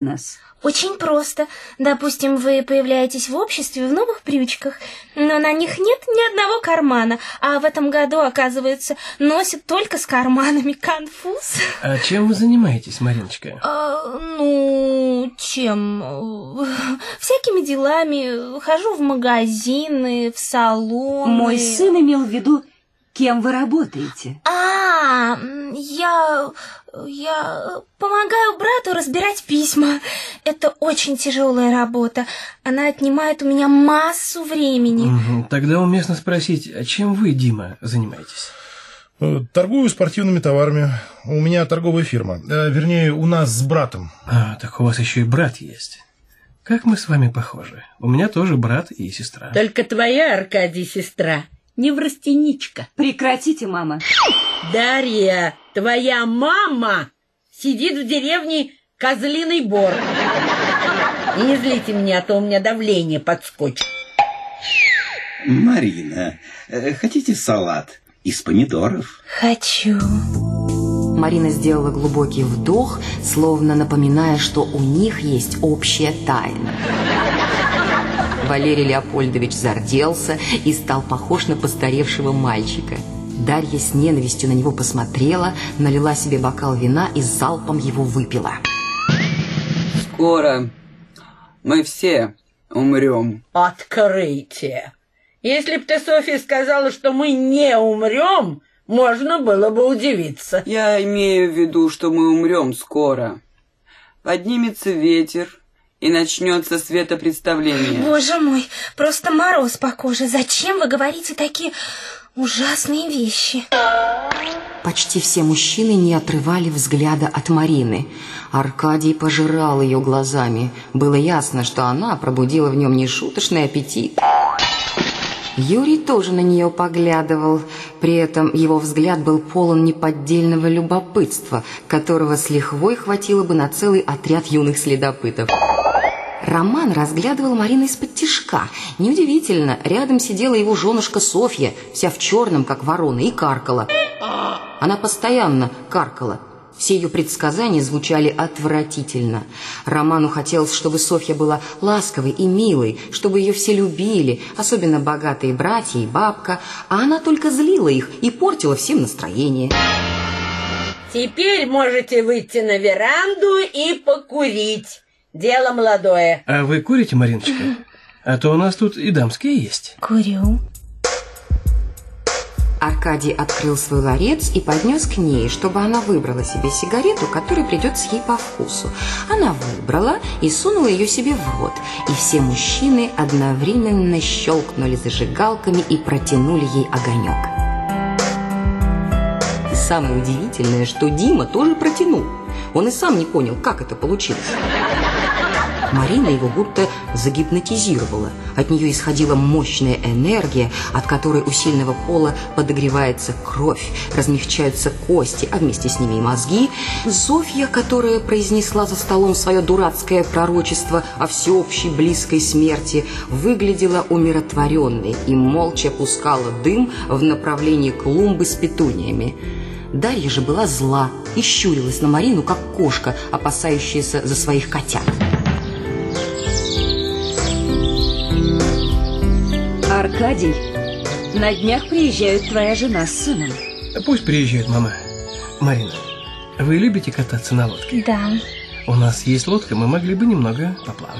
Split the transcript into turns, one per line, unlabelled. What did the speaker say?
нас?
Очень просто. Допустим, вы появляетесь в обществе в новых брючках, но на них нет ни одного кармана, а в этом году, оказывается, носят только с карманами конфуз.
А чем вы занимаетесь, Мариночка?
А, ну, чем? Всякими делами. Хожу в магазины, в салоны.
Мой сын имел в виду, кем вы работаете.
А, я... я помогаю брату разбирать письма. Это очень тяжелая работа. Она отнимает у меня массу времени.
Тогда уместно спросить, а чем вы, Дима, занимаетесь?
Э, Торгую спортивными товарами. У меня торговая фирма. Э, Вернее, у нас с братом.
А, так у вас еще и брат есть. Как мы с вами похожи. У меня тоже брат и сестра.
Только твоя, Аркадий, сестра, не врастеничка.
Прекратите, мама.
Дарья, твоя мама сидит в деревне Козлиный Бор. И не злите меня, а то у меня давление подскочит.
Марина, э, хотите салат из помидоров?
Хочу.
Марина сделала глубокий вдох, словно напоминая, что у них есть общая тайна. Валерий Леопольдович зарделся и стал похож на постаревшего мальчика. Дарья с ненавистью на него посмотрела, налила себе бокал вина и залпом его выпила.
Скоро мы все умрем.
Открытие. Если б ты, Софья, сказала, что мы не умрем, можно было бы удивиться.
Я имею в виду, что мы умрем скоро. Поднимется ветер, и начнется светопредставление.
Боже мой, просто мороз по коже. Зачем вы говорите такие ужасные вещи?
Почти все мужчины не отрывали взгляда от Марины. Аркадий пожирал ее глазами. Было ясно, что она пробудила в нем нешуточный аппетит. Юрий тоже на нее поглядывал. При этом его взгляд был полон неподдельного любопытства, которого с лихвой хватило бы на целый отряд юных следопытов. Роман разглядывал Марину из-под тишка. Неудивительно, рядом сидела его женушка Софья, вся в черном, как ворона, и каркала. Она постоянно каркала. Все ее предсказания звучали отвратительно. Роману хотелось, чтобы Софья была ласковой и милой, чтобы ее все любили, особенно богатые братья и бабка, а она только злила их и портила всем настроение.
Теперь можете выйти на веранду и покурить. Дело молодое.
А вы курите, Мариночка? А то у нас тут и дамские есть.
Курю.
Аркадий открыл свой ларец и поднес к ней, чтобы она выбрала себе сигарету, которая придется ей по вкусу. Она выбрала и сунула ее себе в рот, и все мужчины одновременно щелкнули зажигалками и протянули ей огонек. И самое удивительное, что Дима тоже протянул. Он и сам не понял, как это получилось. Марина его будто загипнотизировала. От нее исходила мощная энергия, от которой у сильного пола подогревается кровь, размягчаются кости, а вместе с ними и мозги. Софья, которая произнесла за столом свое дурацкое пророчество о всеобщей близкой смерти, выглядела умиротворенной и молча пускала дым в направлении клумбы с петуниями. Дарья же была зла и щурилась на Марину, как кошка, опасающаяся за своих котят.
Аркадий, на днях приезжает твоя жена с сыном.
Пусть приезжает мама. Марина, вы любите кататься на лодке?
Да.
У нас есть лодка, мы могли бы немного поплавать.